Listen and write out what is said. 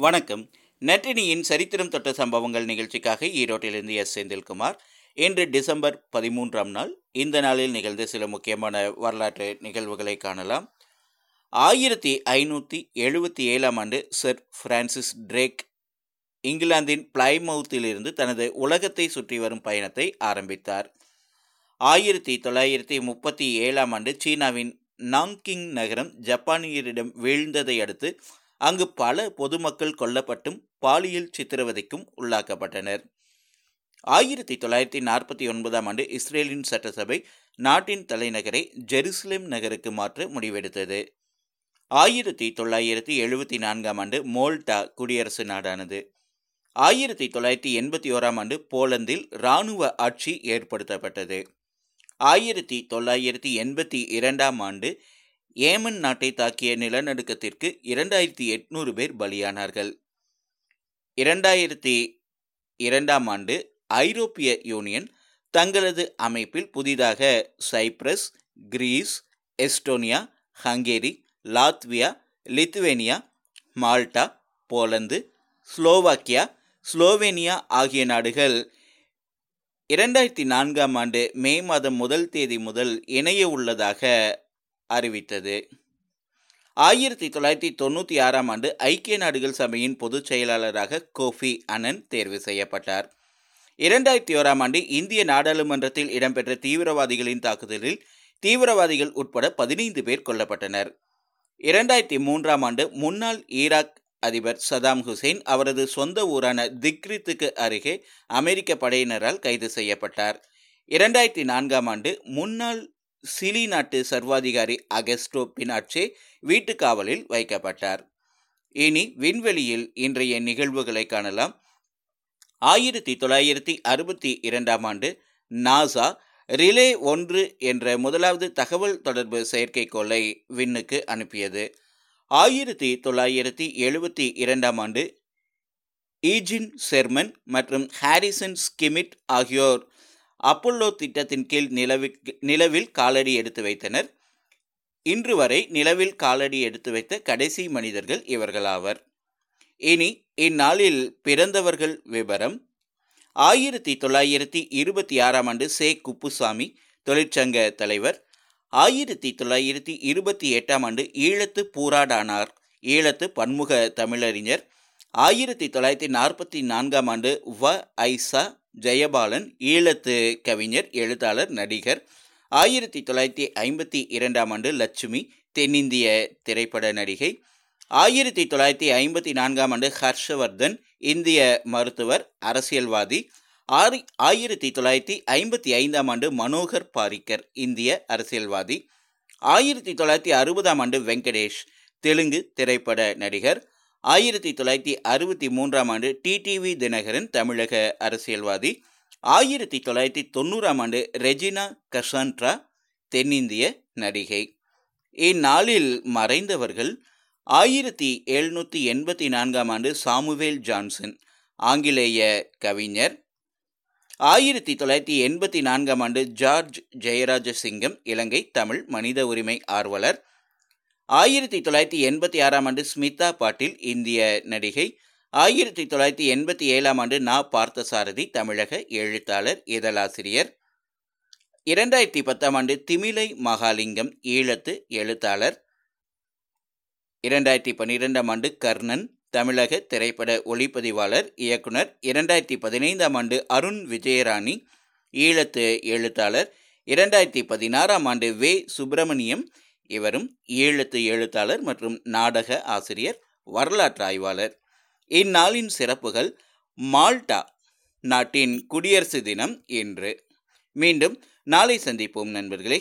வணக்கம். நட்டினியின் சரித்திரம் தொட்ட சம்பவங்கள் நிகழ்ச்சிக்காக ஈரோட்டிலிருந்து எஸ். செந்தில்குமார். இன்று டிசம்பர் பதிமூன்றாம் நாள். இந்த நாளில் நிகழ்ந்த சில முக்கியமான வரலாற்று நிகழ்வுகளை காணலாம். ஆயிரத்தி ஐநூற்றி எழுபத்தி ஏழாம் ஆண்டு சர் பிரான்சிஸ் ட்ரேக் இங்கிலாந்தின் பிளைமவுத்திலிருந்து தனது உலகத்தை சுற்றி வரும் பயணத்தை ஆரம்பித்தார். ஆயிரத்தி தொள்ளாயிரத்தி முப்பத்தி ஏழாம் ஆண்டு சீனாவின் நாங்கிங் நகரம் ஜப்பானியரிடம் வீழ்ந்ததை அடுத்து அங்கு பல பொதுமக்கள் கொல்லப்பட்டும் பாலியல் சித்திரவதைக்கும் உள்ளாக்கப்பட்டனர். ஆயிரத்தி தொள்ளாயிரத்தி நாற்பத்தி ஒன்பதாம் ஆண்டு இஸ்ரேலின் சட்டசபை நாட்டின் தலைநகரை ஜெருசலேம் நகருக்கு மாற்ற முடிவெடுத்தது. ஆயிரத்தி தொள்ளாயிரத்தி எழுபத்தி நான்காம் ஆண்டு மோல்டா குடியரசு நாடானது. ஆயிரத்தி தொள்ளாயிரத்தி எண்பத்தி ஓராம் ஆண்டு போலந்தில் இராணுவ ஆட்சி ஏற்படுத்தப்பட்டது. ஆயிரத்தி தொள்ளாயிரத்தி எண்பத்தி இரண்டாம் ஆண்டு ஏமன் நாட்டை தாக்கிய நிலநடுக்கத்திற்கு இரண்டாயிரத்தி எட்நூறு பேர் பலியானார்கள். இரண்டாயிரத்தி இரண்டாம் ஆண்டு ஐரோப்பிய யூனியன் தங்களது அமைப்பில் புதிதாக Cyprus Greece Estonia Hungary Latvia Lithuania Malta Poland Slovakia Slovenia ஆகிய நாடுகள் இரண்டாயிரத்தி நான்காம் ஆண்டு மே மாதம் முதல் தேதி முதல் இணைய உள்ளதாக அறிவித்தது. ஆயிரத்தி தொள்ளாயிரத்தி தொண்ணூற்றி ஆறாம் ஆண்டு ஐக்கிய நாடுகள் சபையின் பொதுச் செயலாளராக கோஃபி அனன் தேர்வு செய்யப்பட்டார். இரண்டாயிரத்தி ஓராம் ஆண்டு இந்திய நாடாளுமன்றத்தில் இடம்பெற்ற தீவிரவாதிகளின் தாக்குதலில் தீவிரவாதிகள் உட்பட பதினைந்து பேர் கொல்லப்பட்டனர். இரண்டாயிரத்தி மூன்றாம் ஆண்டு முன்னாள் ஈராக் அதிபர் சதாம் ஹுசேன் அவரது சொந்த ஊரான திக்ரித்துக்கு அருகே அமெரிக்க படையினரால் கைது செய்யப்பட்டார். இரண்டாயிரத்தி நான்காம் ஆண்டு முன்னாள் சிலி நாட்டு சர்வாதிகாரி அகஸ்டோ பினாட்சே வீட்டு காவலில் வைக்கப்பட்டார். இனி விண்வெளியில் இன்றைய நிகழ்வுகளை காணலாம். ஆயிரத்தி தொள்ளாயிரத்தி அறுபத்தி இரண்டாம் ஆண்டு நாசா ரிலே ஒன்று என்ற முதலாவது தகவல் தொடர்பு செயற்கைக்கோளை விண்ணுக்கு அனுப்பியது. ஆயிரத்தி தொள்ளாயிரத்தி எழுபத்தி இரண்டாம் ஆண்டு ஈஜின் செர்மன் மற்றும் ஹாரிசன் ஸ்கிமிட் ஆகியோர் அப்பல்லோ திட்டத்தின் கீழ் நிலவில் நிலவில் காலடி எடுத்து வைத்தனர். இன்று வரை நிலவில் காலடி எடுத்து வைத்த கடைசி மனிதர்கள் இவர்களாவர் இனி இந்நாளில் பிறந்தவர்கள் விவரம் ஆயிரத்தி தொள்ளாயிரத்தி இருபத்தி ஆறாம் ஆண்டு சே. குப்புசாமி தொழிற்சங்க தலைவர். ஆயிரத்தி தொள்ளாயிரத்தி இருபத்தி எட்டாம் ஆண்டு ஈழத்து பூராடானார் ஈழத்து பன்முக தமிழறிஞர். ஆயிரத்தி தொள்ளாயிரத்தி நாற்பத்தி நான்காம் ஆண்டு வ. ஐசா ஜெயபாலன் ஈழத்து கவிஞர் எழுத்தாளர் நடிகர். ஆயிரத்தி தொள்ளாயிரத்தி ஐம்பத்தி இரண்டாம் ஆண்டு லட்சுமி தென்னிந்திய திரைப்பட நடிகை. ஆயிரத்தி தொள்ளாயிரத்தி ஐம்பத்தி நான்காம் ஆண்டு ஹர்ஷவர்தன் இந்திய மருத்துவர் அரசியல்வாதி. ஆறு ஆயிரத்தி தொள்ளாயிரத்தி ஐம்பத்தி ஐந்தாம் ஆண்டு மனோகர் பாரிக்கர் இந்திய அரசியல்வாதி. ஆயிரத்தி தொள்ளாயிரத்தி அறுபதாம் ஆண்டு வெங்கடேஷ் தெலுங்கு திரைப்பட நடிகர். ஆயிரத்தி தொள்ளாயிரத்தி அறுபத்தி மூன்றாம் ஆண்டு டிடிவி தினகரன் தமிழக அரசியல்வாதி. ஆயிரத்தி தொள்ளாயிரத்தி தொண்ணூறாம் ஆண்டு ரெஜினா கசான்ட்ரா தென்னிந்திய நடிகை. இந்நாளில் மறைந்தவர்கள் ஆயிரத்தி எழுநூற்றி எண்பத்தி நான்காம் ஆண்டு சாமுவேல் ஜான்சன் ஆங்கிலேய கவிஞர். ஆயிரத்தி தொள்ளாயிரத்தி எண்பத்தி நான்காம் ஆண்டு ஜார்ஜ் ஜெயராஜ சிங்கம் இலங்கை தமிழ் மனித உரிமை ஆர்வலர். ஆயிரத்தி தொள்ளாயிரத்தி எண்பத்தி ஆறாம் ஆண்டு ஸ்மிதா பாட்டில் இந்திய நடிகை. ஆயிரத்தி தொள்ளாயிரத்தி எண்பத்தி ஏழாம் ஆண்டு நா பார்த்தசாரதி தமிழக எழுத்தாளர் இதழாசிரியர். இரண்டாயிரத்தி பத்தாம் ஆண்டு திமிலை மகாலிங்கம் ஈழத்து எழுத்தாளர். இரண்டாயிரத்தி பன்னிரெண்டாம் ஆண்டு கர்ணன் தமிழக திரைப்பட ஒளிப்பதிவாளர் இயக்குனர். இரண்டாயிரத்தி பதினைந்தாம் ஆண்டு அருண் விஜயராணி ஈழத்து எழுத்தாளர். இரண்டாயிரத்தி பதினாறாம் ஆண்டு வே சுப்பிரமணியம் இவரும் ஈழத்து எழுத்தாளர் மற்றும் நாடக ஆசிரியர் வரலாற்று ஆய்வாளர். இந்நாளின் சிறப்புகள் மால்டா நாட்டின் குடியரசு தினம் என்று. மீண்டும் நாளை சந்திப்போம் நண்பர்களே.